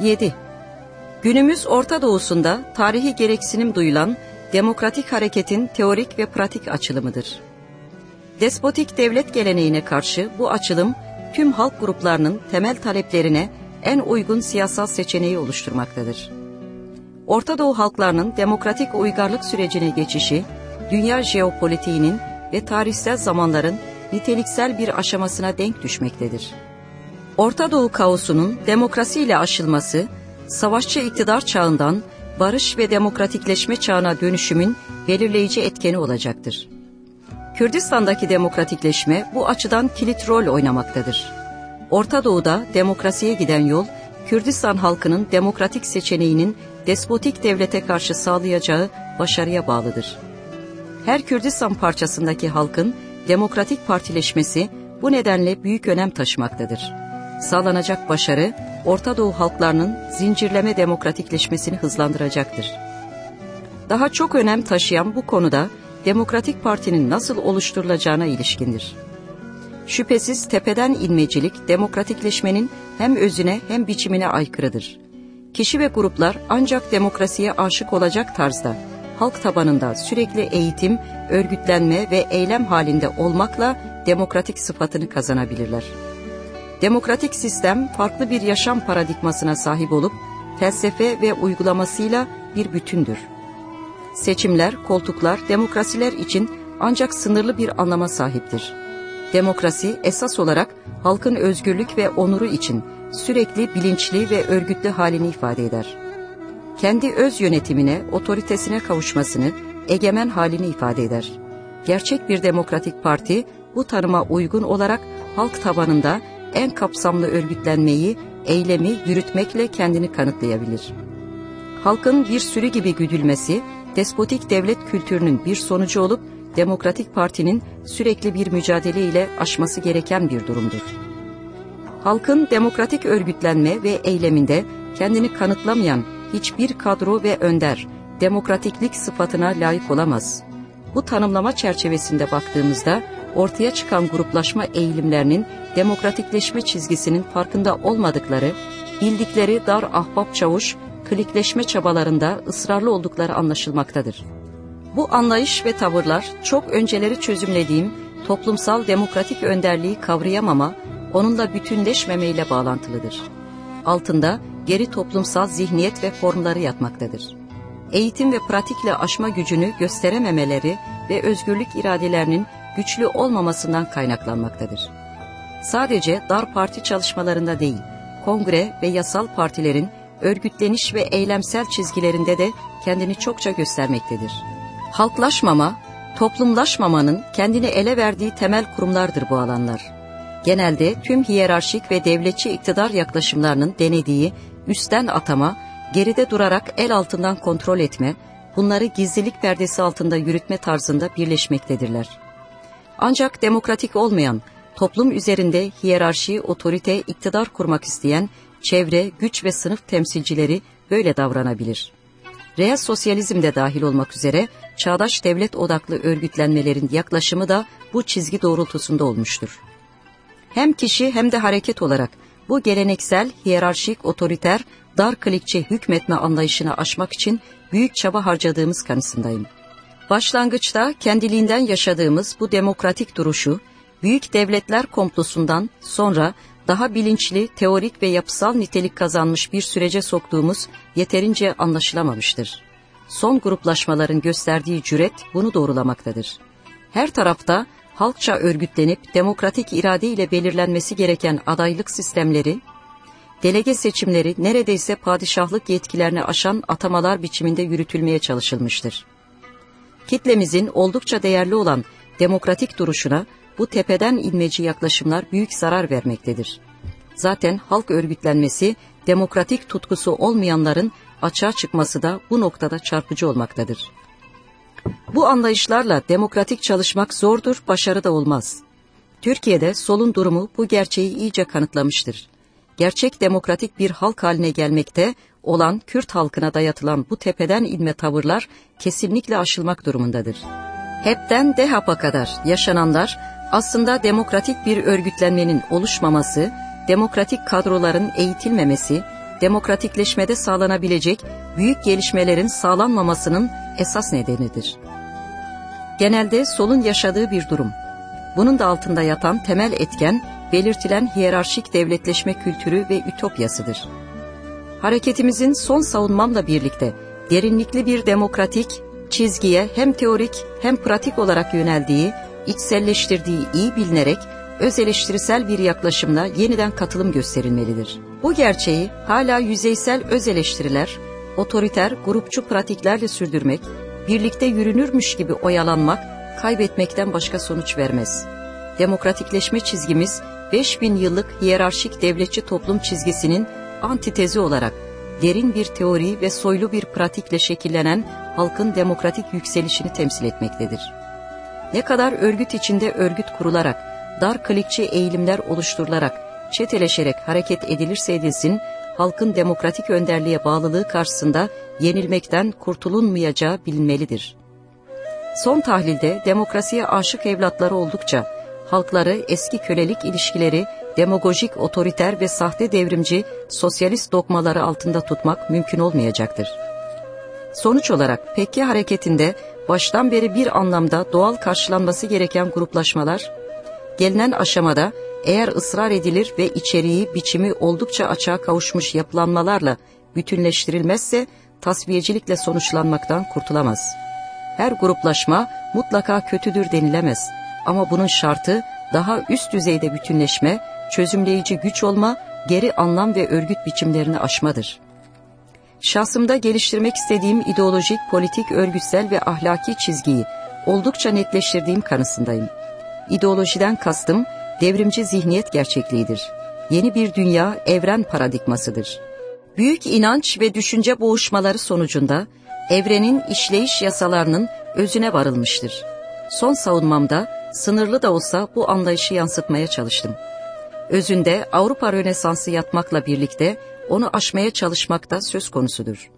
7. Günümüz Orta Doğu'sunda tarihi gereksinim duyulan demokratik hareketin teorik ve pratik açılımıdır. Despotik devlet geleneğine karşı bu açılım tüm halk gruplarının temel taleplerine en uygun siyasal seçeneği oluşturmaktadır. Orta Doğu halklarının demokratik uygarlık sürecine geçişi, dünya jeopolitiğinin ve tarihsel zamanların niteliksel bir aşamasına denk düşmektedir. Orta Doğu kaosunun demokrasiyle aşılması, savaşçı iktidar çağından barış ve demokratikleşme çağına dönüşümün belirleyici etkeni olacaktır. Kürdistan'daki demokratikleşme bu açıdan kilit rol oynamaktadır. Orta Doğu'da demokrasiye giden yol, Kürdistan halkının demokratik seçeneğinin despotik devlete karşı sağlayacağı başarıya bağlıdır. Her Kürdistan parçasındaki halkın demokratik partileşmesi bu nedenle büyük önem taşımaktadır. Sağlanacak başarı, Orta Doğu halklarının zincirleme demokratikleşmesini hızlandıracaktır. Daha çok önem taşıyan bu konuda Demokratik Parti'nin nasıl oluşturulacağına ilişkindir. Şüphesiz tepeden inmecilik demokratikleşmenin hem özüne hem biçimine aykırıdır. Kişi ve gruplar ancak demokrasiye aşık olacak tarzda halk tabanında sürekli eğitim, örgütlenme ve eylem halinde olmakla demokratik sıfatını kazanabilirler. Demokratik sistem farklı bir yaşam paradigmasına sahip olup felsefe ve uygulamasıyla bir bütündür. Seçimler, koltuklar, demokrasiler için ancak sınırlı bir anlama sahiptir. Demokrasi esas olarak halkın özgürlük ve onuru için sürekli bilinçli ve örgütlü halini ifade eder. Kendi öz yönetimine, otoritesine kavuşmasını, egemen halini ifade eder. Gerçek bir demokratik parti bu tanıma uygun olarak halk tabanında en kapsamlı örgütlenmeyi, eylemi yürütmekle kendini kanıtlayabilir. Halkın bir sürü gibi güdülmesi, despotik devlet kültürünün bir sonucu olup Demokratik Parti'nin sürekli bir mücadele ile aşması gereken bir durumdur. Halkın demokratik örgütlenme ve eyleminde kendini kanıtlamayan hiçbir kadro ve önder demokratiklik sıfatına layık olamaz. Bu tanımlama çerçevesinde baktığımızda ortaya çıkan gruplaşma eğilimlerinin demokratikleşme çizgisinin farkında olmadıkları, bildikleri dar ahbap çavuş, klikleşme çabalarında ısrarlı oldukları anlaşılmaktadır. Bu anlayış ve tavırlar çok önceleri çözümlediğim toplumsal demokratik önderliği kavrayamama, onunla bütünleşmemeyle bağlantılıdır. Altında geri toplumsal zihniyet ve formları yatmaktadır. Eğitim ve pratikle aşma gücünü gösterememeleri ve özgürlük iradelerinin güçlü olmamasından kaynaklanmaktadır. Sadece dar parti çalışmalarında değil, kongre ve yasal partilerin örgütleniş ve eylemsel çizgilerinde de kendini çokça göstermektedir. Halklaşmama, toplumlaşmamanın kendini ele verdiği temel kurumlardır bu alanlar. Genelde tüm hiyerarşik ve devletçi iktidar yaklaşımlarının denediği üstten atama, geride durarak el altından kontrol etme, bunları gizlilik perdesi altında yürütme tarzında birleşmektedirler. Ancak demokratik olmayan, toplum üzerinde hiyerarşi, otorite, iktidar kurmak isteyen çevre, güç ve sınıf temsilcileri böyle davranabilir. Reel sosyalizm de dahil olmak üzere çağdaş devlet odaklı örgütlenmelerin yaklaşımı da bu çizgi doğrultusunda olmuştur. Hem kişi hem de hareket olarak bu geleneksel, hiyerarşik, otoriter, dar klikçe hükmetme anlayışını aşmak için büyük çaba harcadığımız kanısındayım. Başlangıçta kendiliğinden yaşadığımız bu demokratik duruşu, büyük devletler komplosundan sonra daha bilinçli, teorik ve yapısal nitelik kazanmış bir sürece soktuğumuz yeterince anlaşılamamıştır. Son gruplaşmaların gösterdiği cüret bunu doğrulamaktadır. Her tarafta halkça örgütlenip demokratik irade ile belirlenmesi gereken adaylık sistemleri, delege seçimleri neredeyse padişahlık yetkilerini aşan atamalar biçiminde yürütülmeye çalışılmıştır. Kitlemizin oldukça değerli olan demokratik duruşuna bu tepeden inmeci yaklaşımlar büyük zarar vermektedir. Zaten halk örgütlenmesi, demokratik tutkusu olmayanların açığa çıkması da bu noktada çarpıcı olmaktadır. Bu anlayışlarla demokratik çalışmak zordur, başarı da olmaz. Türkiye'de solun durumu bu gerçeği iyice kanıtlamıştır. Gerçek demokratik bir halk haline gelmekte olan Kürt halkına dayatılan bu tepeden inme tavırlar kesinlikle aşılmak durumundadır. Hepten DEHAP'a kadar yaşananlar aslında demokratik bir örgütlenmenin oluşmaması, demokratik kadroların eğitilmemesi, demokratikleşmede sağlanabilecek büyük gelişmelerin sağlanmamasının esas nedenidir. Genelde solun yaşadığı bir durum. Bunun da altında yatan temel etken belirtilen hiyerarşik devletleşme kültürü ve ütopyasıdır. Hareketimizin son savunmamla birlikte derinlikli bir demokratik çizgiye hem teorik hem pratik olarak yöneldiği, içselleştirdiği iyi bilinerek öz eleştirisel bir yaklaşımla yeniden katılım gösterilmelidir. Bu gerçeği hala yüzeysel öz eleştiriler, otoriter, grupçu pratiklerle sürdürmek, birlikte yürünürmüş gibi oyalanmak, kaybetmekten başka sonuç vermez. Demokratikleşme çizgimiz 5000 yıllık hiyerarşik devletçi toplum çizgisinin antitezi olarak derin bir teori ve soylu bir pratikle şekillenen halkın demokratik yükselişini temsil etmektedir. Ne kadar örgüt içinde örgüt kurularak, dar klikçi eğilimler oluşturularak, çeteleşerek hareket edilirse edilsin, halkın demokratik önderliğe bağlılığı karşısında yenilmekten kurtulunmayacağı bilinmelidir. Son tahlilde demokrasiye aşık evlatları oldukça, halkları eski kölelik ilişkileri, demagojik, otoriter ve sahte devrimci sosyalist dogmaları altında tutmak mümkün olmayacaktır. Sonuç olarak Pekke hareketinde baştan beri bir anlamda doğal karşılanması gereken gruplaşmalar, gelinen aşamada eğer ısrar edilir ve içeriği, biçimi oldukça açığa kavuşmuş yapılanmalarla bütünleştirilmezse tasfiyecilikle sonuçlanmaktan kurtulamaz. Her gruplaşma mutlaka kötüdür denilemez ama bunun şartı daha üst düzeyde bütünleşme, çözümleyici güç olma, geri anlam ve örgüt biçimlerini aşmadır. Şahsımda geliştirmek istediğim ideolojik, politik, örgütsel ve ahlaki çizgiyi oldukça netleştirdiğim kanısındayım. İdeolojiden kastım devrimci zihniyet gerçekliğidir. Yeni bir dünya evren paradigmasıdır. Büyük inanç ve düşünce boğuşmaları sonucunda evrenin işleyiş yasalarının özüne varılmıştır. Son savunmamda sınırlı da olsa bu anlayışı yansıtmaya çalıştım. Özünde Avrupa Rönesansı yatmakla birlikte onu aşmaya çalışmakta söz konusudur.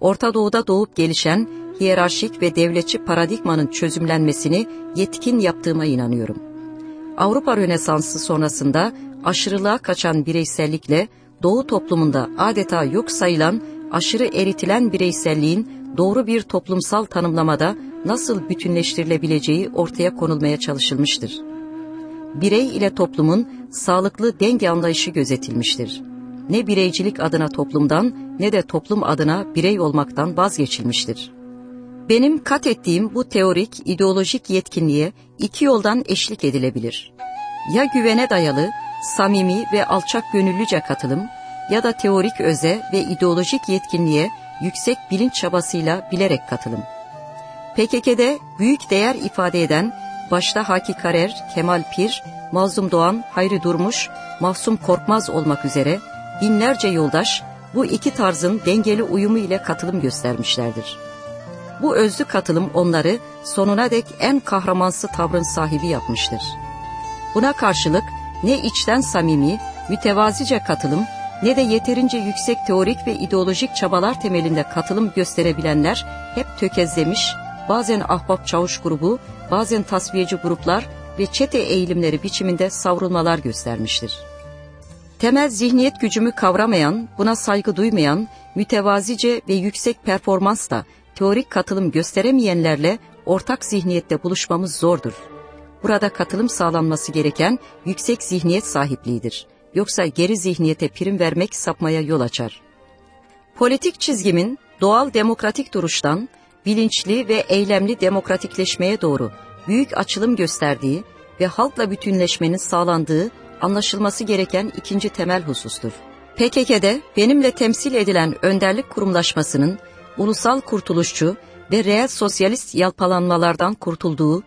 Orta Doğu'da doğup gelişen hiyerarşik ve devletçi paradigmanın çözümlenmesini yetkin yaptığıma inanıyorum. Avrupa Rönesansı sonrasında aşırılığa kaçan bireysellikle Doğu toplumunda adeta yok sayılan, aşırı eritilen bireyselliğin doğru bir toplumsal tanımlamada nasıl bütünleştirilebileceği ortaya konulmaya çalışılmıştır. Birey ile toplumun sağlıklı denge anlayışı gözetilmiştir. Ne bireycilik adına toplumdan ne de toplum adına birey olmaktan vazgeçilmiştir. Benim kat ettiğim bu teorik, ideolojik yetkinliğe iki yoldan eşlik edilebilir. Ya güvene dayalı, samimi ve alçak gönüllüce katılım ya da teorik öze ve ideolojik yetkinliğe yüksek bilinç çabasıyla bilerek katılım. PKK'de büyük değer ifade eden başta Haki Karer, Kemal Pir, Mazlum Doğan, Hayri Durmuş, Mahsum Korkmaz olmak üzere binlerce yoldaş bu iki tarzın dengeli uyumu ile katılım göstermişlerdir. Bu özlü katılım onları sonuna dek en kahramansı tavrın sahibi yapmıştır. Buna karşılık ne içten samimi, mütevazice katılım ne de yeterince yüksek teorik ve ideolojik çabalar temelinde katılım gösterebilenler hep tökezlemiş, bazen ahbap çavuş grubu, bazen tasfiyeci gruplar ve çete eğilimleri biçiminde savrulmalar göstermiştir. Temel zihniyet gücümü kavramayan, buna saygı duymayan, mütevazice ve yüksek performansla teorik katılım gösteremeyenlerle ortak zihniyette buluşmamız zordur. Burada katılım sağlanması gereken yüksek zihniyet sahipliğidir. Yoksa geri zihniyete prim vermek sapmaya yol açar. Politik çizgimin doğal demokratik duruştan bilinçli ve eylemli demokratikleşmeye doğru büyük açılım gösterdiği ve halkla bütünleşmenin sağlandığı anlaşılması gereken ikinci temel husustur. PKK'de benimle temsil edilen önderlik kurumlaşmasının ulusal kurtuluşçu ve reel sosyalist yalpalanmalardan kurtulduğu,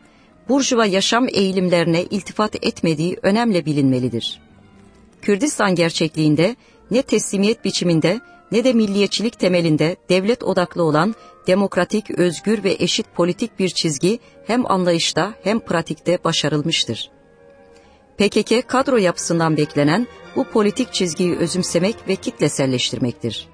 burjuva yaşam eğilimlerine iltifat etmediği önemli bilinmelidir. Kürdistan gerçekliğinde ne teslimiyet biçiminde ne de milliyetçilik temelinde devlet odaklı olan demokratik, özgür ve eşit politik bir çizgi hem anlayışta hem pratikte başarılmıştır. PKK kadro yapısından beklenen bu politik çizgiyi özümsemek ve kitleselleştirmektir.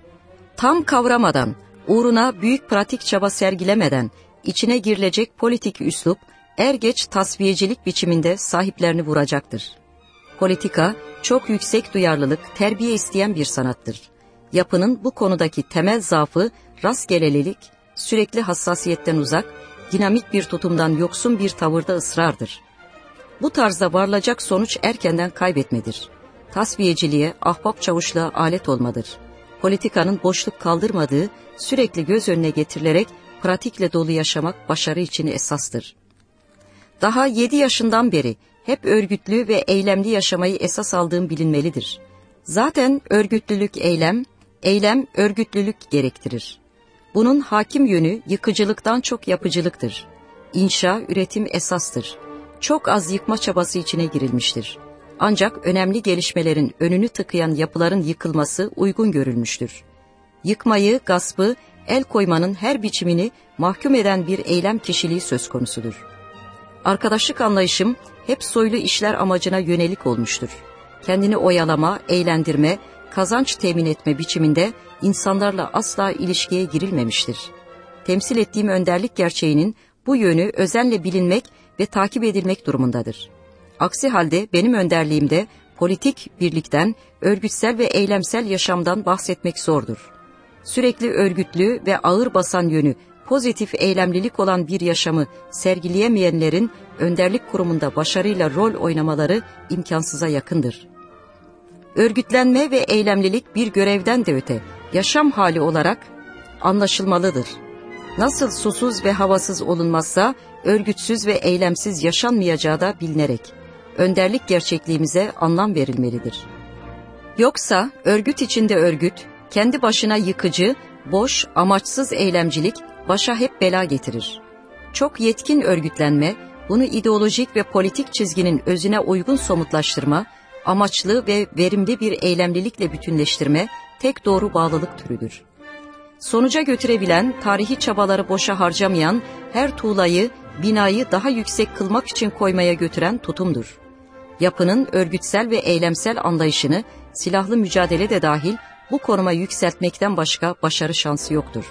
Tam kavramadan, uğruna büyük pratik çaba sergilemeden içine girilecek politik üslup er geç tasfiyecilik biçiminde sahiplerini vuracaktır. Politika çok yüksek duyarlılık, terbiye isteyen bir sanattır. Yapının bu konudaki temel zaafı rastgelelilik, sürekli hassasiyetten uzak, dinamik bir tutumdan yoksun bir tavırda ısrardır. Bu tarzda varılacak sonuç erkenden kaybetmedir. Tasfiyeciliğe, ahbap çavuşluğa alet olmadır. Politikanın boşluk kaldırmadığı, sürekli göz önüne getirilerek pratikle dolu yaşamak başarı için esastır. Daha yedi yaşından beri hep örgütlü ve eylemli yaşamayı esas aldığım bilinmelidir. Zaten örgütlülük eylem, eylem örgütlülük gerektirir. Bunun hakim yönü yıkıcılıktan çok yapıcılıktır. İnşa, üretim esastır. Çok az yıkma çabası içine girilmiştir. Ancak önemli gelişmelerin önünü tıkayan yapıların yıkılması uygun görülmüştür. Yıkmayı, gaspı, el koymanın her biçimini mahkum eden bir eylem kişiliği söz konusudur. Arkadaşlık anlayışım hep soylu işler amacına yönelik olmuştur. Kendini oyalama, eğlendirme, kazanç temin etme biçiminde insanlarla asla ilişkiye girilmemiştir. Temsil ettiğim önderlik gerçeğinin bu yönü özenle bilinmek ve takip edilmek durumundadır. Aksi halde benim önderliğimde politik birlikten, örgütsel ve eylemsel yaşamdan bahsetmek zordur. Sürekli örgütlü ve ağır basan yönü pozitif eylemlilik olan bir yaşamı sergileyemeyenlerin önderlik kurumunda başarıyla rol oynamaları imkansıza yakındır. Örgütlenme ve eylemlilik bir görevden de öte, yaşam hali olarak anlaşılmalıdır. Nasıl susuz ve havasız olunmazsa, örgütsüz ve eylemsiz yaşanmayacağı da bilinerek, önderlik gerçekliğimize anlam verilmelidir. Yoksa örgüt içinde örgüt, kendi başına yıkıcı, boş, amaçsız eylemcilik başa hep bela getirir. Çok yetkin örgütlenme, bunu ideolojik ve politik çizginin özüne uygun somutlaştırma, amaçlı ve verimli bir eylemlilikle bütünleştirme tek doğru bağlılık türüdür. Sonuca götürebilen, tarihi çabaları boşa harcamayan, her tuğlayı, binayı daha yüksek kılmak için koymaya götüren tutumdur. Yapının örgütsel ve eylemsel anlayışını silahlı mücadele de dahil bu konuma yükseltmekten başka başarı şansı yoktur.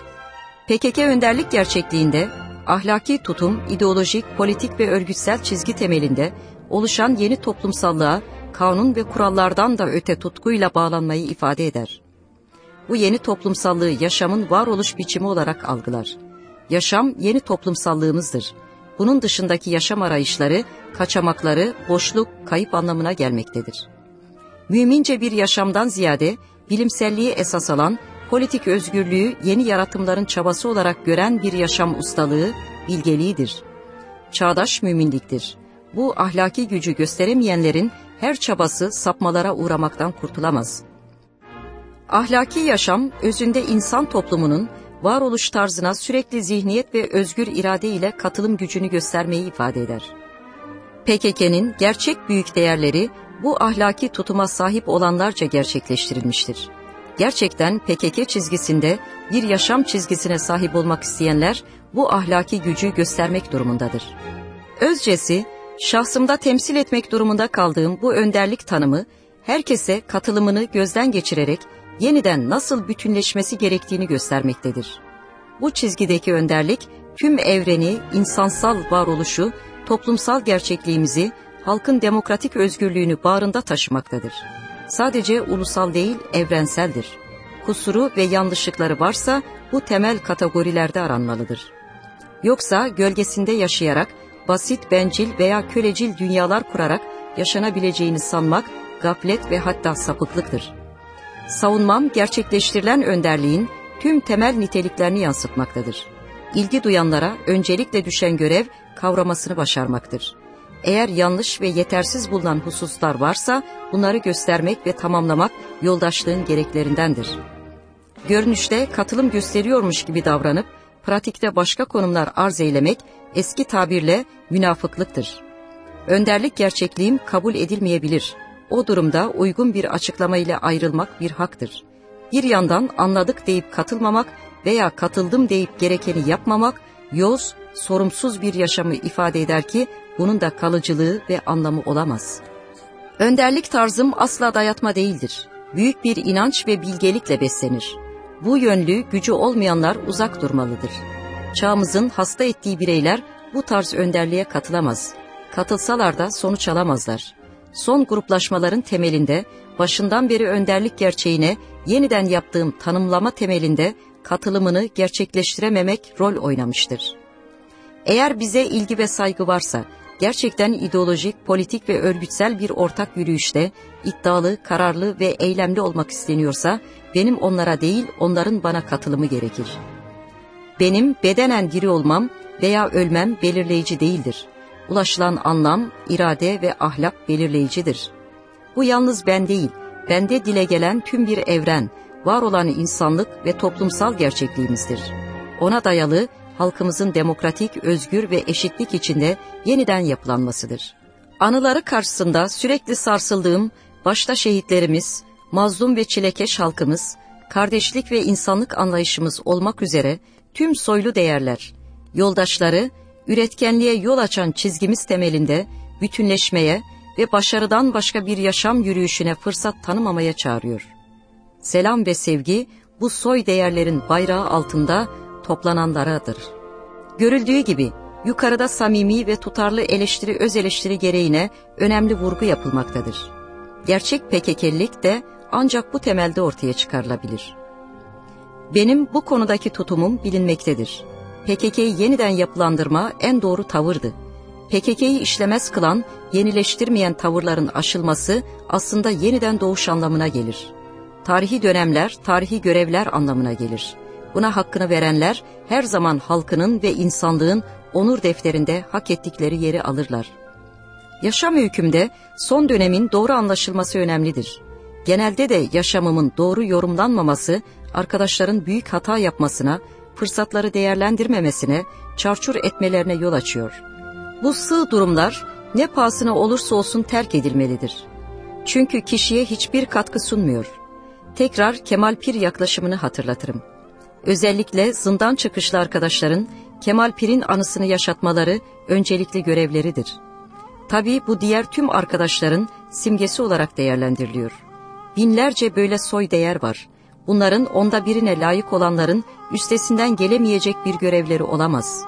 PKK önderlik gerçekliğinde ahlaki tutum, ideolojik, politik ve örgütsel çizgi temelinde oluşan yeni toplumsallığa kanun ve kurallardan da öte tutkuyla bağlanmayı ifade eder. Bu yeni toplumsallığı yaşamın varoluş biçimi olarak algılar. Yaşam yeni toplumsallığımızdır. Bunun dışındaki yaşam arayışları, kaçamakları, boşluk, kayıp anlamına gelmektedir. Mümince bir yaşamdan ziyade bilimselliği esas alan, politik özgürlüğü yeni yaratımların çabası olarak gören bir yaşam ustalığı, bilgeliğidir. Çağdaş müminliktir. Bu ahlaki gücü gösteremeyenlerin her çabası sapmalara uğramaktan kurtulamaz. Ahlaki yaşam, özünde insan toplumunun varoluş tarzına sürekli zihniyet ve özgür irade ile katılım gücünü göstermeyi ifade eder. PKK'nin gerçek büyük değerleri bu ahlaki tutuma sahip olanlarca gerçekleştirilmiştir. Gerçekten PKK çizgisinde bir yaşam çizgisine sahip olmak isteyenler bu ahlaki gücü göstermek durumundadır. Özcesi, şahsımda temsil etmek durumunda kaldığım bu önderlik tanımı, herkese katılımını gözden geçirerek yeniden nasıl bütünleşmesi gerektiğini göstermektedir. Bu çizgideki önderlik, tüm evreni, insansal varoluşu, toplumsal gerçekliğimizi, halkın demokratik özgürlüğünü bağrında taşımaktadır. Sadece ulusal değil, evrenseldir. Kusuru ve yanlışlıkları varsa bu temel kategorilerde aranmalıdır. Yoksa gölgesinde yaşayarak basit, bencil veya kölecil dünyalar kurarak yaşanabileceğini sanmak gaflet ve hatta sapıklıktır. Savunmam gerçekleştirilen önderliğin tüm temel niteliklerini yansıtmaktadır. İlgi duyanlara öncelikle düşen görev kavramasını başarmaktır. Eğer yanlış ve yetersiz bulunan hususlar varsa bunları göstermek ve tamamlamak yoldaşlığın gereklerindendir. Görünüşte katılım gösteriyormuş gibi davranıp pratikte başka konumlar arz eylemek eski tabirle münafıklıktır. Önderlik gerçekliğim kabul edilmeyebilir. O durumda uygun bir açıklama ile ayrılmak bir haktır. Bir yandan anladık deyip katılmamak veya katıldım deyip gerekeni yapmamak, yoz, sorumsuz bir yaşamı ifade eder ki bunun da kalıcılığı ve anlamı olamaz. Önderlik tarzım asla dayatma değildir. Büyük bir inanç ve bilgelikle beslenir. Bu yönlü gücü olmayanlar uzak durmalıdır. Çağımızın hasta ettiği bireyler bu tarz önderliğe katılamaz. Katılsalar da sonuç alamazlar. Son gruplaşmaların temelinde başından beri önderlik gerçeğine yeniden yaptığım tanımlama temelinde katılımını gerçekleştirememek rol oynamıştır. Eğer bize ilgi ve saygı varsa, gerçekten ideolojik, politik ve örgütsel bir ortak yürüyüşte iddialı, kararlı ve eylemli olmak isteniyorsa, benim onlara değil, onların bana katılımı gerekir. Benim bedenen diri olmam veya ölmem belirleyici değildir. Ulaşılan anlam, irade ve ahlak belirleyicidir. Bu yalnız ben değil, bende dile gelen tüm bir evren, var olan insanlık ve toplumsal gerçekliğimizdir. Ona dayalı halkımızın demokratik, özgür ve eşitlik içinde yeniden yapılanmasıdır. Anıları karşısında sürekli sarsıldığım başta şehitlerimiz, mazlum ve çilekeş halkımız, kardeşlik ve insanlık anlayışımız olmak üzere tüm soylu değerler, yoldaşları, üretkenliğe yol açan çizgimiz temelinde bütünleşmeye ve başarıdan başka bir yaşam yürüyüşüne fırsat tanımamaya çağırıyor. Selam ve sevgi bu soy değerlerin bayrağı altında toplananlaradır. Görüldüğü gibi yukarıda samimi ve tutarlı eleştiri öz eleştiri gereğine önemli vurgu yapılmaktadır. Gerçek PKK'lik de ancak bu temelde ortaya çıkarılabilir. Benim bu konudaki tutumum bilinmektedir. PKK'yı yeniden yapılandırma en doğru tavırdı. PKK'yı işlemez kılan, yenileştirmeyen tavırların aşılması aslında yeniden doğuş anlamına gelir. Tarihi dönemler, tarihi görevler anlamına gelir. Buna hakkını verenler her zaman halkının ve insanlığın onur defterinde hak ettikleri yeri alırlar. Yaşam öykümde son dönemin doğru anlaşılması önemlidir. Genelde de yaşamımın doğru yorumlanmaması arkadaşların büyük hata yapmasına, fırsatları değerlendirmemesine, çarçur etmelerine yol açıyor. Bu sığ durumlar ne pahasına olursa olsun terk edilmelidir. Çünkü kişiye hiçbir katkı sunmuyor. Tekrar Kemal Pir yaklaşımını hatırlatırım. Özellikle zindan çıkışlı arkadaşların Kemal Pir'in anısını yaşatmaları öncelikli görevleridir. Tabii bu diğer tüm arkadaşların simgesi olarak değerlendiriliyor. Binlerce böyle soy değer var. Bunların onda birine layık olanların üstesinden gelemeyecek bir görevleri olamaz.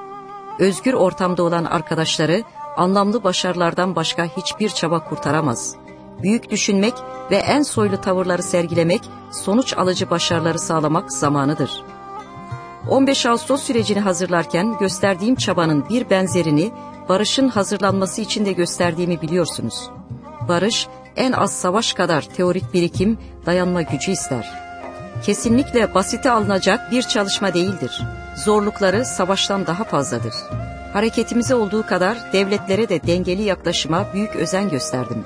Özgür ortamda olan arkadaşları anlamlı başarılardan başka hiçbir çaba kurtaramaz. Büyük düşünmek ve en soylu tavırları sergilemek, sonuç alıcı başarıları sağlamak zamanıdır.'' 15 Ağustos sürecini hazırlarken gösterdiğim çabanın bir benzerini barışın hazırlanması için de gösterdiğimi biliyorsunuz. Barış en az savaş kadar teorik birikim, dayanma gücü ister. Kesinlikle basite alınacak bir çalışma değildir. Zorlukları savaştan daha fazladır. Hareketimize olduğu kadar devletlere de dengeli yaklaşıma büyük özen gösterdim.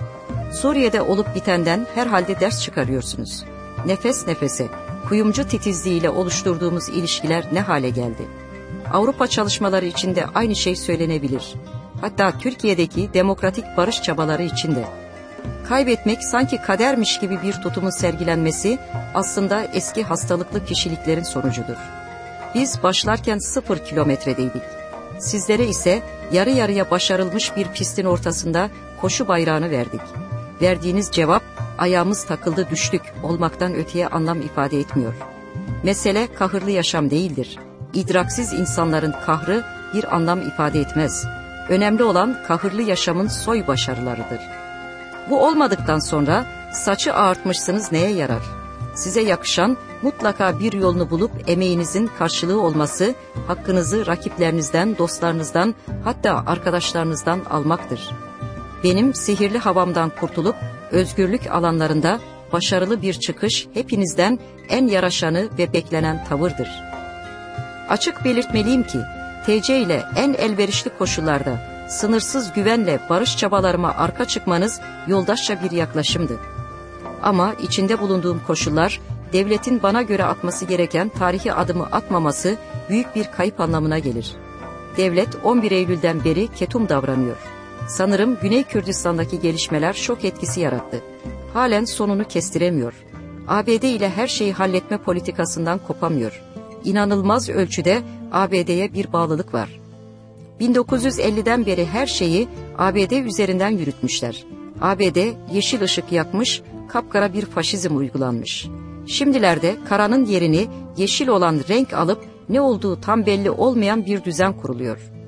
Suriye'de olup bitenden herhalde ders çıkarıyorsunuz. Nefes nefese, kuyumcu titizliğiyle oluşturduğumuz ilişkiler ne hale geldi? Avrupa çalışmaları içinde aynı şey söylenebilir. Hatta Türkiye'deki demokratik barış çabaları içinde. Kaybetmek sanki kadermiş gibi bir tutumun sergilenmesi aslında eski hastalıklı kişiliklerin sonucudur. Biz başlarken sıfır kilometredeydik. Sizlere ise yarı yarıya başarılmış bir pistin ortasında koşu bayrağını verdik. Verdiğiniz cevap ayağımız takıldı düştük olmaktan öteye anlam ifade etmiyor. Mesele kahırlı yaşam değildir. İdraksiz insanların kahrı bir anlam ifade etmez. Önemli olan kahırlı yaşamın soy başarılarıdır. Bu olmadıktan sonra saçı ağartmışsınız neye yarar? Size yakışan mutlaka bir yolunu bulup emeğinizin karşılığı olması, hakkınızı rakiplerinizden, dostlarınızdan hatta arkadaşlarınızdan almaktır. Benim sihirli havamdan kurtulup özgürlük alanlarında başarılı bir çıkış hepinizden en yaraşanı ve beklenen tavırdır. Açık belirtmeliyim ki TC ile en elverişli koşullarda sınırsız güvenle barış çabalarıma arka çıkmanız yoldaşça bir yaklaşımdı. Ama içinde bulunduğum koşullar devletin bana göre atması gereken tarihi adımı atmaması büyük bir kayıp anlamına gelir. Devlet 11 Eylül'den beri ketum davranıyor.'' Sanırım Güney Kürdistan'daki gelişmeler şok etkisi yarattı. Halen sonunu kestiremiyor. ABD ile her şeyi halletme politikasından kopamıyor. İnanılmaz ölçüde ABD'ye bir bağlılık var. 1950'den beri her şeyi ABD üzerinden yürütmüşler. ABD yeşil ışık yakmış, kapkara bir faşizm uygulanmış. Şimdilerde karanın yerini yeşil olan renk alıp ne olduğu tam belli olmayan bir düzen kuruluyor.''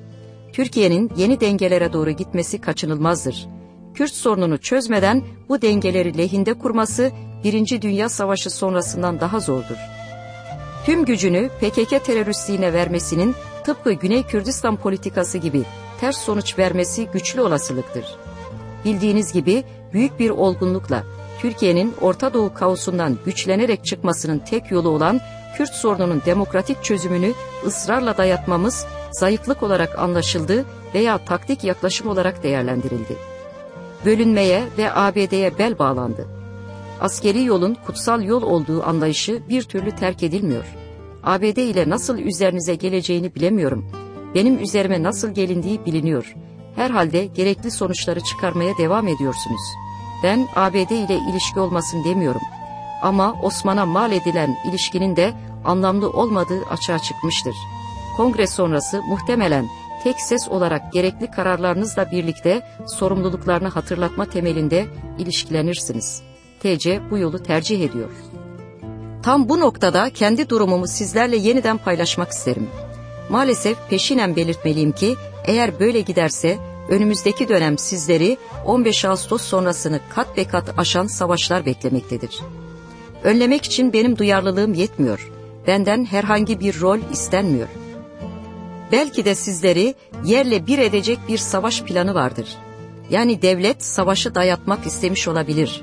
Türkiye'nin yeni dengelere doğru gitmesi kaçınılmazdır. Kürt sorununu çözmeden bu dengeleri lehinde kurması Birinci Dünya Savaşı sonrasından daha zordur. Tüm gücünü PKK teröristliğine vermesinin tıpkı Güney Kürdistan politikası gibi ters sonuç vermesi güçlü olasılıktır. Bildiğiniz gibi büyük bir olgunlukla Türkiye'nin Orta Doğu kaosundan güçlenerek çıkmasının tek yolu olan Kürt sorununun demokratik çözümünü ısrarla dayatmamız zayıflık olarak anlaşıldı veya taktik yaklaşım olarak değerlendirildi. Bölünmeye ve ABD'ye bel bağlandı. Askeri yolun kutsal yol olduğu anlayışı bir türlü terk edilmiyor. ABD ile nasıl üzerinize geleceğini bilemiyorum. Benim üzerime nasıl gelindiği biliniyor. Herhalde gerekli sonuçları çıkarmaya devam ediyorsunuz. Ben ABD ile ilişki olmasın demiyorum. Ama Osman'a mal edilen ilişkinin de anlamlı olmadığı açığa çıkmıştır. Kongre sonrası muhtemelen tek ses olarak gerekli kararlarınızla birlikte sorumluluklarını hatırlatma temelinde ilişkilenirsiniz. TC bu yolu tercih ediyor. Tam bu noktada kendi durumumu sizlerle yeniden paylaşmak isterim. Maalesef peşinen belirtmeliyim ki eğer böyle giderse önümüzdeki dönem sizleri 15 Ağustos sonrasını kat be kat aşan savaşlar beklemektedir. Önlemek için benim duyarlılığım yetmiyor. Benden herhangi bir rol istenmiyor. Belki de sizleri yerle bir edecek bir savaş planı vardır. Yani devlet savaşı dayatmak istemiş olabilir.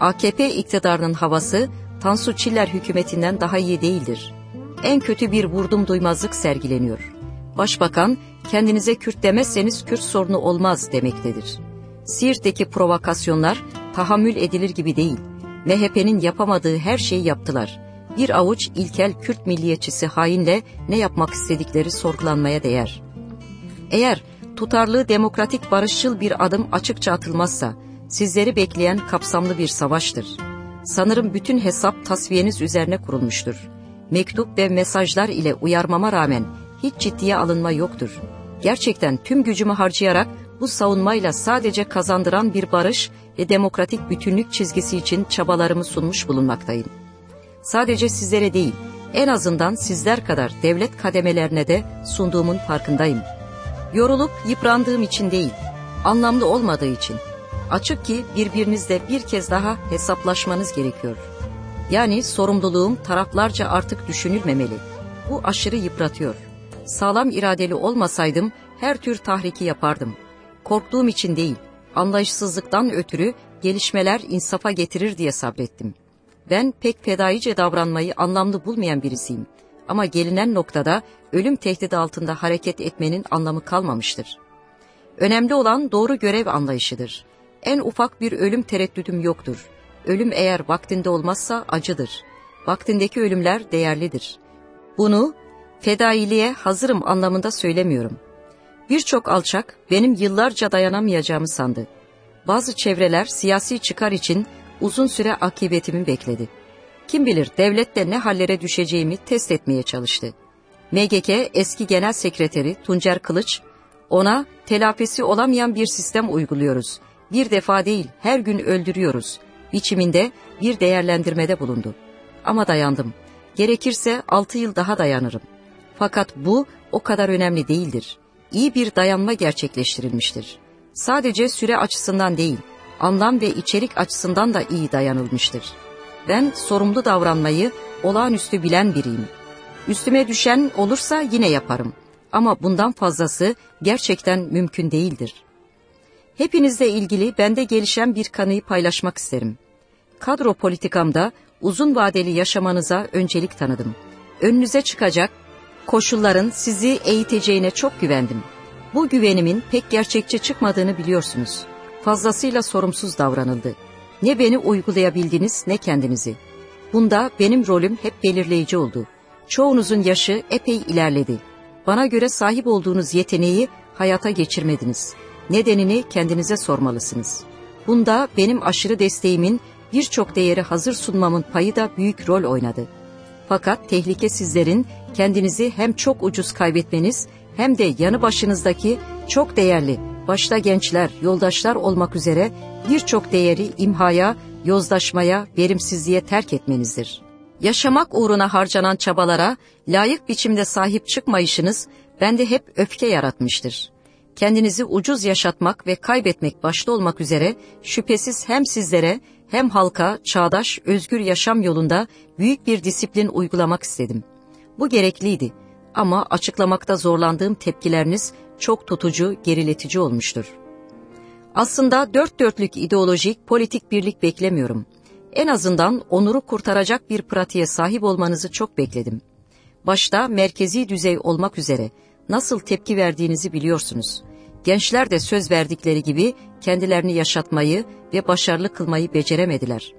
AKP iktidarının havası Tansu Çiller hükümetinden daha iyi değildir. En kötü bir vurdum duymazlık sergileniyor. Başbakan kendinize Kürt demezseniz Kürt sorunu olmaz demektedir. Siirt'teki provokasyonlar tahammül edilir gibi değil. MHP'nin yapamadığı her şeyi yaptılar. Bir avuç ilkel Kürt milliyetçisi hainle ne yapmak istedikleri sorgulanmaya değer. Eğer tutarlı demokratik barışçıl bir adım açıkça atılmazsa sizleri bekleyen kapsamlı bir savaştır. Sanırım bütün hesap tasfiyeniz üzerine kurulmuştur. Mektup ve mesajlar ile uyarmama rağmen hiç ciddiye alınma yoktur. Gerçekten tüm gücümü harcayarak bu savunmayla sadece kazandıran bir barış ve demokratik bütünlük çizgisi için çabalarımı sunmuş bulunmaktayım. Sadece sizlere değil, en azından sizler kadar devlet kademelerine de sunduğumun farkındayım. Yorulup yıprandığım için değil, anlamlı olmadığı için. Açık ki birbirinizle bir kez daha hesaplaşmanız gerekiyor. Yani sorumluluğum taraflarca artık düşünülmemeli. Bu aşırı yıpratıyor. Sağlam iradeli olmasaydım her tür tahriki yapardım. Korktuğum için değil, anlayışsızlıktan ötürü gelişmeler insafa getirir diye sabrettim. Ben pek fedaice davranmayı anlamlı bulmayan birisiyim. Ama gelinen noktada ölüm tehdidi altında hareket etmenin anlamı kalmamıştır. Önemli olan doğru görev anlayışıdır. En ufak bir ölüm tereddüdüm yoktur. Ölüm eğer vaktinde olmazsa acıdır. Vaktindeki ölümler değerlidir. Bunu fedailiğe hazırım anlamında söylemiyorum. Birçok alçak benim yıllarca dayanamayacağımı sandı. Bazı çevreler siyasi çıkar için uzun süre akıbetimi bekledi. Kim bilir devlette ne hallere düşeceğimi test etmeye çalıştı. MGK eski genel sekreteri Tuncer Kılıç, ona telafisi olamayan bir sistem uyguluyoruz. Bir defa değil her gün öldürüyoruz. Biçiminde bir değerlendirmede bulundu. Ama dayandım. Gerekirse altı yıl daha dayanırım. Fakat bu o kadar önemli değildir. İyi bir dayanma gerçekleştirilmiştir. Sadece süre açısından değil, anlam ve içerik açısından da iyi dayanılmıştır. Ben sorumlu davranmayı olağanüstü bilen biriyim. Üstüme düşen olursa yine yaparım. Ama bundan fazlası gerçekten mümkün değildir. Hepinizle ilgili bende gelişen bir kanıyı paylaşmak isterim. Kadro politikamda uzun vadeli yaşamanıza öncelik tanıdım. Önünüze çıkacak koşulların sizi eğiteceğine çok güvendim. Bu güvenimin pek gerçekçi çıkmadığını biliyorsunuz. Fazlasıyla sorumsuz davranıldı. Ne beni uygulayabildiniz ne kendinizi. Bunda benim rolüm hep belirleyici oldu. Çoğunuzun yaşı epey ilerledi. Bana göre sahip olduğunuz yeteneği hayata geçirmediniz. Nedenini kendinize sormalısınız. Bunda benim aşırı desteğimin birçok değeri hazır sunmamın payı da büyük rol oynadı. Fakat tehlike sizlerin kendinizi hem çok ucuz kaybetmeniz hem de yanı başınızdaki çok değerli, başta gençler, yoldaşlar olmak üzere birçok değeri imhaya, yozlaşmaya, verimsizliğe terk etmenizdir. Yaşamak uğruna harcanan çabalara layık biçimde sahip çıkmayışınız bende hep öfke yaratmıştır. Kendinizi ucuz yaşatmak ve kaybetmek başta olmak üzere şüphesiz hem sizlere hem halka çağdaş özgür yaşam yolunda büyük bir disiplin uygulamak istedim. Bu gerekliydi ama açıklamakta zorlandığım tepkileriniz çok tutucu, geriletici olmuştur. Aslında dört dörtlük ideolojik, politik birlik beklemiyorum. En azından onuru kurtaracak bir pratiğe sahip olmanızı çok bekledim. Başta merkezi düzey olmak üzere nasıl tepki verdiğinizi biliyorsunuz. Gençler de söz verdikleri gibi kendilerini yaşatmayı ve başarılı kılmayı beceremediler.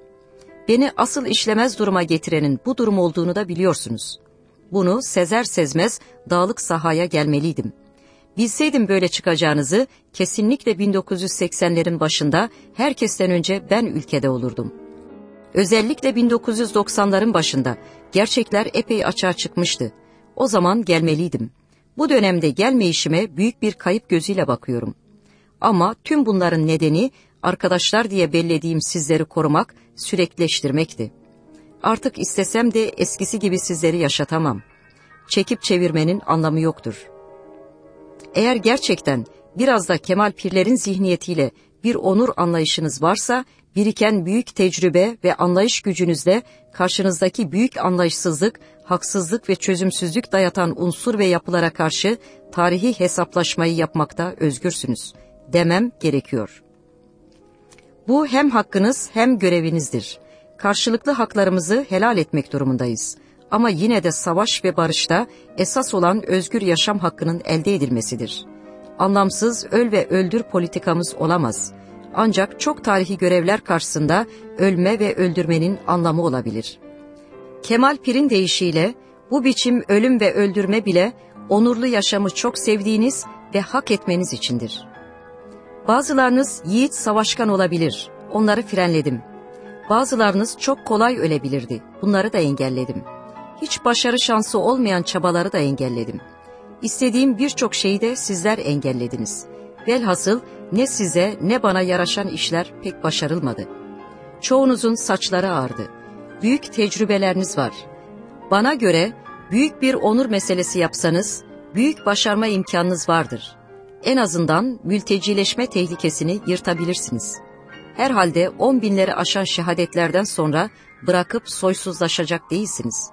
Beni asıl işlemez duruma getirenin bu durum olduğunu da biliyorsunuz. Bunu sezer sezmez dağlık sahaya gelmeliydim. Bilseydim böyle çıkacağınızı kesinlikle 1980'lerin başında herkesten önce ben ülkede olurdum. Özellikle 1990'ların başında gerçekler epey açığa çıkmıştı. O zaman gelmeliydim. Bu dönemde gelmeyişime büyük bir kayıp gözüyle bakıyorum. Ama tüm bunların nedeni arkadaşlar diye bellediğim sizleri korumak, sürekleştirmekti. Artık istesem de eskisi gibi sizleri yaşatamam. Çekip çevirmenin anlamı yoktur. Eğer gerçekten biraz da Kemal Pirler'in zihniyetiyle bir onur anlayışınız varsa, biriken büyük tecrübe ve anlayış gücünüzle karşınızdaki büyük anlayışsızlık, haksızlık ve çözümsüzlük dayatan unsur ve yapılara karşı tarihi hesaplaşmayı yapmakta özgürsünüz demem gerekiyor. Bu hem hakkınız hem görevinizdir. Karşılıklı haklarımızı helal etmek durumundayız. Ama yine de savaş ve barışta esas olan özgür yaşam hakkının elde edilmesidir. Anlamsız öl ve öldür politikamız olamaz. Ancak çok tarihi görevler karşısında ölme ve öldürmenin anlamı olabilir. Kemal Pir'in deyişiyle bu biçim ölüm ve öldürme bile onurlu yaşamı çok sevdiğiniz ve hak etmeniz içindir. Bazılarınız yiğit savaşkan olabilir, onları frenledim. Bazılarınız çok kolay ölebilirdi, bunları da engelledim. Hiç başarı şansı olmayan çabaları da engelledim. İstediğim birçok şeyi de sizler engellediniz. Velhasıl ne size ne bana yaraşan işler pek başarılmadı. Çoğunuzun saçları ağardı. Büyük tecrübeleriniz var. Bana göre büyük bir onur meselesi yapsanız büyük başarma imkanınız vardır. En azından mültecileşme tehlikesini yırtabilirsiniz. Herhalde on binleri aşan şehadetlerden sonra bırakıp soysuzlaşacak değilsiniz.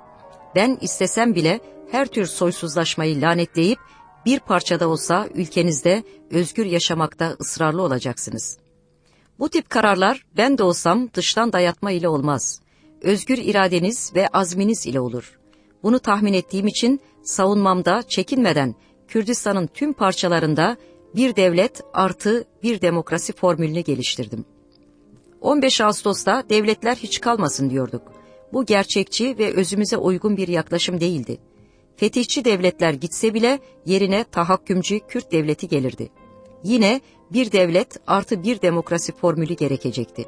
Ben istesem bile her tür soysuzlaşmayı lanetleyip bir parçada olsa ülkenizde özgür yaşamakta ısrarlı olacaksınız. Bu tip kararlar ben de olsam dıştan dayatma ile olmaz. Özgür iradeniz ve azminiz ile olur. Bunu tahmin ettiğim için savunmamda çekinmeden Kürdistan'ın tüm parçalarında bir devlet artı bir demokrasi formülünü geliştirdim. 15 Ağustos'ta devletler hiç kalmasın diyorduk. Bu gerçekçi ve özümüze uygun bir yaklaşım değildi. Fetihçi devletler gitse bile yerine tahakkümcü Kürt devleti gelirdi. Yine bir devlet artı bir demokrasi formülü gerekecekti.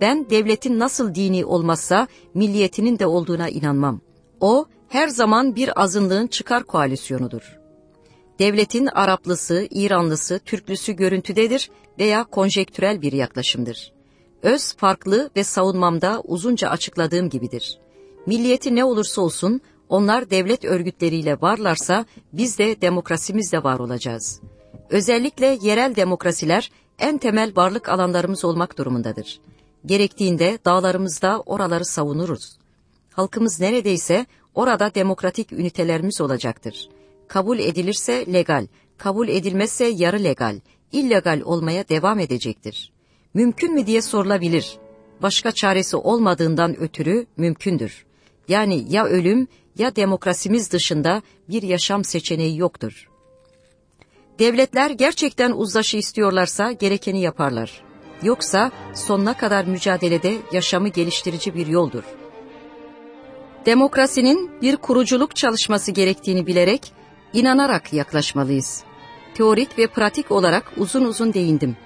Ben devletin nasıl dini olmazsa milliyetinin de olduğuna inanmam. O her zaman bir azınlığın çıkar koalisyonudur. Devletin Araplısı, İranlısı, Türklüsü görüntüdedir veya konjektürel bir yaklaşımdır. Öz farklı ve savunmamda uzunca açıkladığım gibidir. Milliyeti ne olursa olsun onlar devlet örgütleriyle varlarsa biz de demokrasimizle var olacağız. Özellikle yerel demokrasiler en temel varlık alanlarımız olmak durumundadır. Gerektiğinde dağlarımızda oraları savunuruz. Halkımız neredeyse orada demokratik ünitelerimiz olacaktır. Kabul edilirse legal, kabul edilmezse yarı legal, illegal olmaya devam edecektir. Mümkün mü diye sorulabilir. Başka çaresi olmadığından ötürü mümkündür. Yani ya ölüm ya demokrasimiz dışında bir yaşam seçeneği yoktur. Devletler gerçekten uzlaşı istiyorlarsa gerekeni yaparlar. Yoksa sonuna kadar mücadelede yaşamı geliştirici bir yoldur. Demokrasinin bir kuruculuk çalışması gerektiğini bilerek, inanarak yaklaşmalıyız. Teorik ve pratik olarak uzun uzun değindim.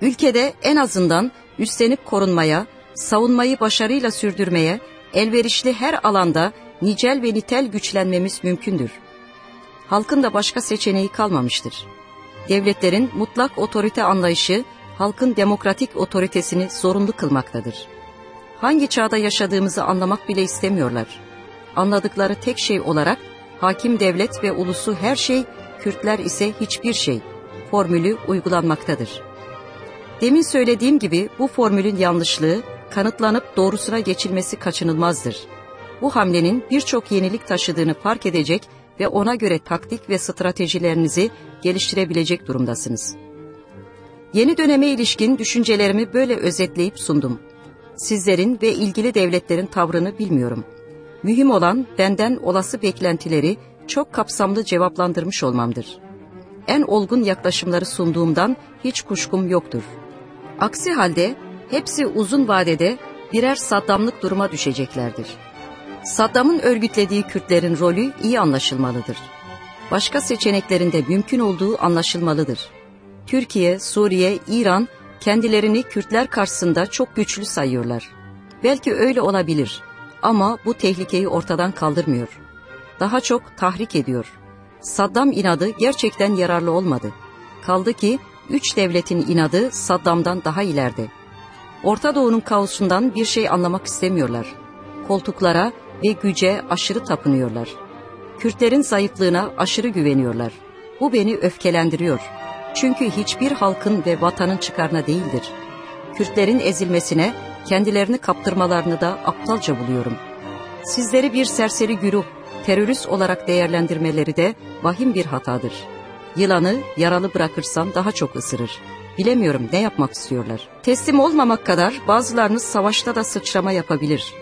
Ülkede en azından üstlenip korunmaya, savunmayı başarıyla sürdürmeye, elverişli her alanda nicel ve nitel güçlenmemiz mümkündür. Halkın da başka seçeneği kalmamıştır. Devletlerin mutlak otorite anlayışı halkın demokratik otoritesini zorunlu kılmaktadır. Hangi çağda yaşadığımızı anlamak bile istemiyorlar. Anladıkları tek şey olarak hakim devlet ve ulusu her şey Kürtler ise hiçbir şey formülü uygulanmaktadır. Demin söylediğim gibi bu formülün yanlışlığı kanıtlanıp doğrusuna geçilmesi kaçınılmazdır. Bu hamlenin birçok yenilik taşıdığını fark edecek ve ona göre taktik ve stratejilerinizi geliştirebilecek durumdasınız. Yeni döneme ilişkin düşüncelerimi böyle özetleyip sundum. Sizlerin ve ilgili devletlerin tavrını bilmiyorum. Mühim olan benden olası beklentileri çok kapsamlı cevaplandırmış olmamdır. En olgun yaklaşımları sunduğumdan hiç kuşkum yoktur. Aksi halde hepsi uzun vadede birer Saddamlık duruma düşeceklerdir. Saddam'ın örgütlediği Kürtlerin rolü iyi anlaşılmalıdır. Başka seçeneklerin de mümkün olduğu anlaşılmalıdır. Türkiye, Suriye, İran kendilerini Kürtler karşısında çok güçlü sayıyorlar. Belki öyle olabilir ama bu tehlikeyi ortadan kaldırmıyor. Daha çok tahrik ediyor. Saddam inadı gerçekten yararlı olmadı. Kaldı ki üç devletin inadı Saddam'dan daha ileride. Orta Doğu'nun kaosundan bir şey anlamak istemiyorlar. Koltuklara ve güce aşırı tapınıyorlar. Kürtlerin zayıflığına aşırı güveniyorlar. Bu beni öfkelendiriyor. Çünkü hiçbir halkın ve vatanın çıkarına değildir. Kürtlerin ezilmesine, kendilerini kaptırmalarını da aptalca buluyorum. Sizleri bir serseri güruh, terörist olarak değerlendirmeleri de vahim bir hatadır. Yılanı yaralı bırakırsan daha çok ısırır. Bilemiyorum ne yapmak istiyorlar. Teslim olmamak kadar bazılarınız savaşta da sıçrama yapabilir.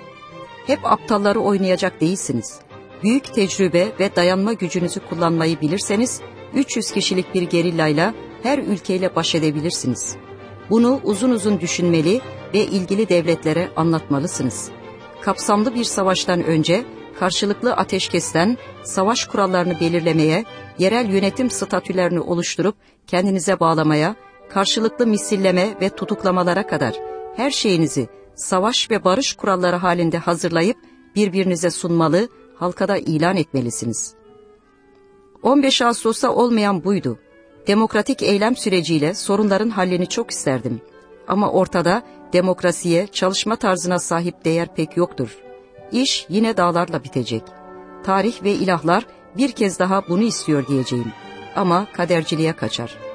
Hep aptalları oynayacak değilsiniz. Büyük tecrübe ve dayanma gücünüzü kullanmayı bilirseniz 300 kişilik bir gerillayla her ülkeyle baş edebilirsiniz. Bunu uzun uzun düşünmeli ve ilgili devletlere anlatmalısınız. Kapsamlı bir savaştan önce karşılıklı ateşkesten savaş kurallarını belirlemeye, yerel yönetim statülerini oluşturup kendinize bağlamaya, karşılıklı misilleme ve tutuklamalara kadar her şeyinizi savaş ve barış kuralları halinde hazırlayıp birbirinize sunmalı, halkada ilan etmelisiniz. 15 Ağustos'ta olmayan buydu. Demokratik eylem süreciyle sorunların hallini çok isterdim. Ama ortada demokrasiye, çalışma tarzına sahip değer pek yoktur. İş yine dağlarla bitecek. Tarih ve ilahlar bir kez daha bunu istiyor diyeceğim. Ama kaderciliğe kaçar.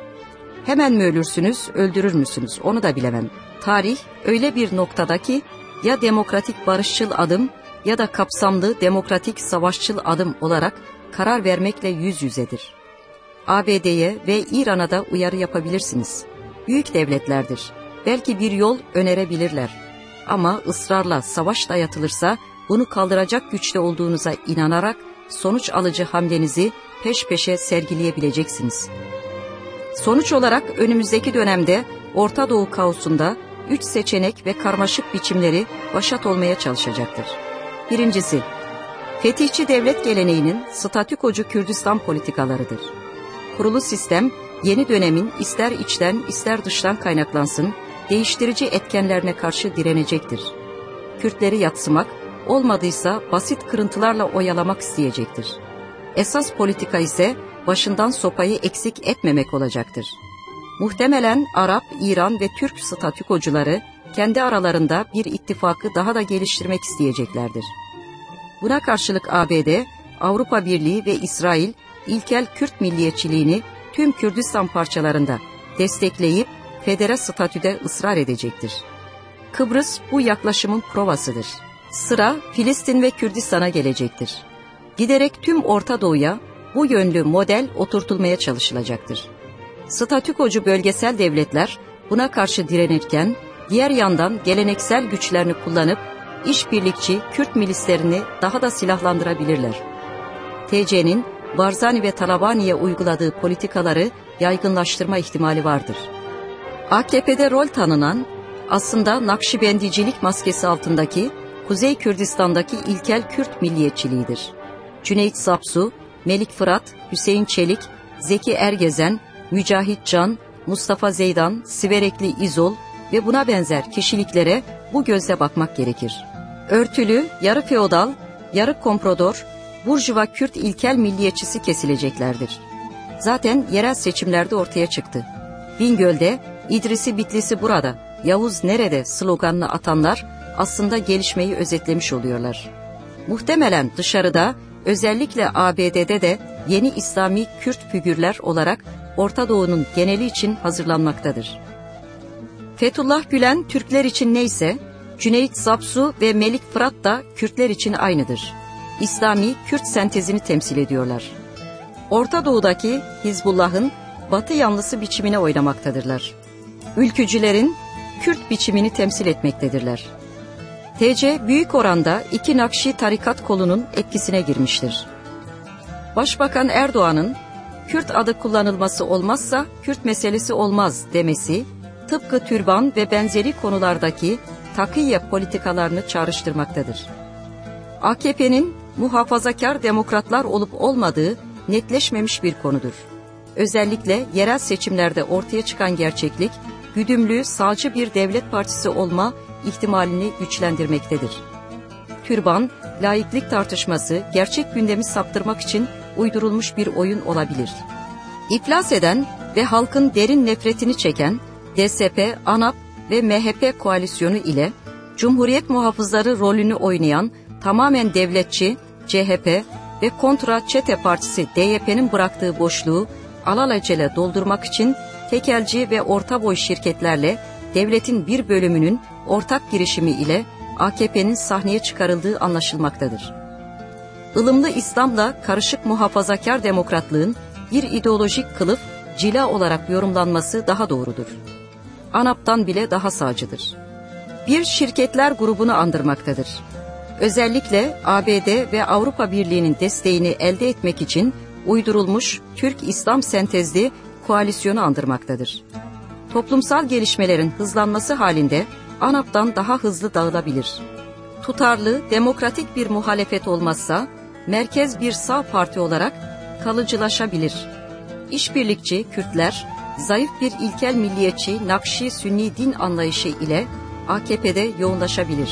Hemen mi ölürsünüz, öldürür müsünüz onu da bilemem. Tarih öyle bir noktada ki ya demokratik barışçıl adım ya da kapsamlı demokratik savaşçıl adım olarak karar vermekle yüz yüzedir. ABD'ye ve İran'a da uyarı yapabilirsiniz. Büyük devletlerdir. Belki bir yol önerebilirler. Ama ısrarla savaş dayatılırsa bunu kaldıracak güçte olduğunuza inanarak sonuç alıcı hamlenizi peş peşe sergileyebileceksiniz. Sonuç olarak önümüzdeki dönemde Orta Doğu kaosunda üç seçenek ve karmaşık biçimleri başat olmaya çalışacaktır. Birincisi, fetihçi devlet geleneğinin statükocu Kürdistan politikalarıdır. Kurulu sistem, yeni dönemin ister içten ister dıştan kaynaklansın, değiştirici etkenlerine karşı direnecektir. Kürtleri yatsımak, olmadıysa basit kırıntılarla oyalamak isteyecektir. Esas politika ise başından sopayı eksik etmemek olacaktır. Muhtemelen Arap, İran ve Türk statükocuları kendi aralarında bir ittifakı daha da geliştirmek isteyeceklerdir. Buna karşılık ABD, Avrupa Birliği ve İsrail ilkel Kürt milliyetçiliğini tüm Kürdistan parçalarında destekleyip federe statüde ısrar edecektir. Kıbrıs bu yaklaşımın provasıdır. Sıra Filistin ve Kürdistan'a gelecektir. Giderek tüm Orta Doğu'ya bu yönlü model oturtulmaya çalışılacaktır. Statükocu bölgesel devletler buna karşı direnirken diğer yandan geleneksel güçlerini kullanıp işbirlikçi Kürt milislerini daha da silahlandırabilirler. TC'nin Barzani ve Talabani'ye uyguladığı politikaları yaygınlaştırma ihtimali vardır. AKP'de rol tanınan aslında Nakşibendicilik maskesi altındaki Kuzey Kürdistan'daki ilkel Kürt milliyetçiliğidir. Cüneyt Sapsu, Melik Fırat, Hüseyin Çelik, Zeki Ergezen, Mücahit Can, Mustafa Zeydan, Siverekli İzol ve buna benzer kişiliklere bu gözle bakmak gerekir. Örtülü, yarı feodal, yarı komprador, Burjuva Kürt ilkel milliyetçisi kesileceklerdir. Zaten yerel seçimlerde ortaya çıktı. Bingöl'de İdris'i Bitlisi burada, Yavuz nerede sloganını atanlar aslında gelişmeyi özetlemiş oluyorlar. Muhtemelen dışarıda özellikle ABD'de de yeni İslami Kürt figürler olarak Orta Doğu'nun geneli için hazırlanmaktadır. Fethullah Gülen Türkler için neyse, Cüneyt Zapsu ve Melik Fırat da Kürtler için aynıdır. İslami Kürt sentezini temsil ediyorlar. Orta Doğu'daki Hizbullah'ın Batı yanlısı biçimine oynamaktadırlar. Ülkücülerin Kürt biçimini temsil etmektedirler. TC büyük oranda iki Nakşi tarikat kolunun etkisine girmiştir. Başbakan Erdoğan'ın Kürt adı kullanılması olmazsa Kürt meselesi olmaz demesi, tıpkı türban ve benzeri konulardaki takiye politikalarını çağrıştırmaktadır. AKP'nin muhafazakar demokratlar olup olmadığı netleşmemiş bir konudur. Özellikle yerel seçimlerde ortaya çıkan gerçeklik, güdümlü sağcı bir devlet partisi olma ihtimalini güçlendirmektedir. Türban, laiklik tartışması gerçek gündemi saptırmak için uydurulmuş bir oyun olabilir. İflas eden ve halkın derin nefretini çeken DSP, ANAP ve MHP koalisyonu ile Cumhuriyet muhafızları rolünü oynayan tamamen devletçi CHP ve kontra çete partisi DYP'nin bıraktığı boşluğu alelacele doldurmak için tekelci ve orta boy şirketlerle devletin bir bölümünün ortak girişimi ile AKP'nin sahneye çıkarıldığı anlaşılmaktadır. Ilımlı İslam'la karışık muhafazakar demokratlığın bir ideolojik kılıf cila olarak yorumlanması daha doğrudur. ANAP'tan bile daha sağcıdır. Bir şirketler grubunu andırmaktadır. Özellikle ABD ve Avrupa Birliği'nin desteğini elde etmek için uydurulmuş Türk-İslam sentezli koalisyonu andırmaktadır. Toplumsal gelişmelerin hızlanması halinde ANAP'tan daha hızlı dağılabilir. Tutarlı, demokratik bir muhalefet olmazsa merkez bir sağ parti olarak kalıcılaşabilir. İşbirlikçi Kürtler, zayıf bir ilkel milliyetçi Nakşi Sünni din anlayışı ile AKP'de yoğunlaşabilir.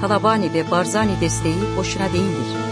Talabani ve Barzani desteği boşuna değildir.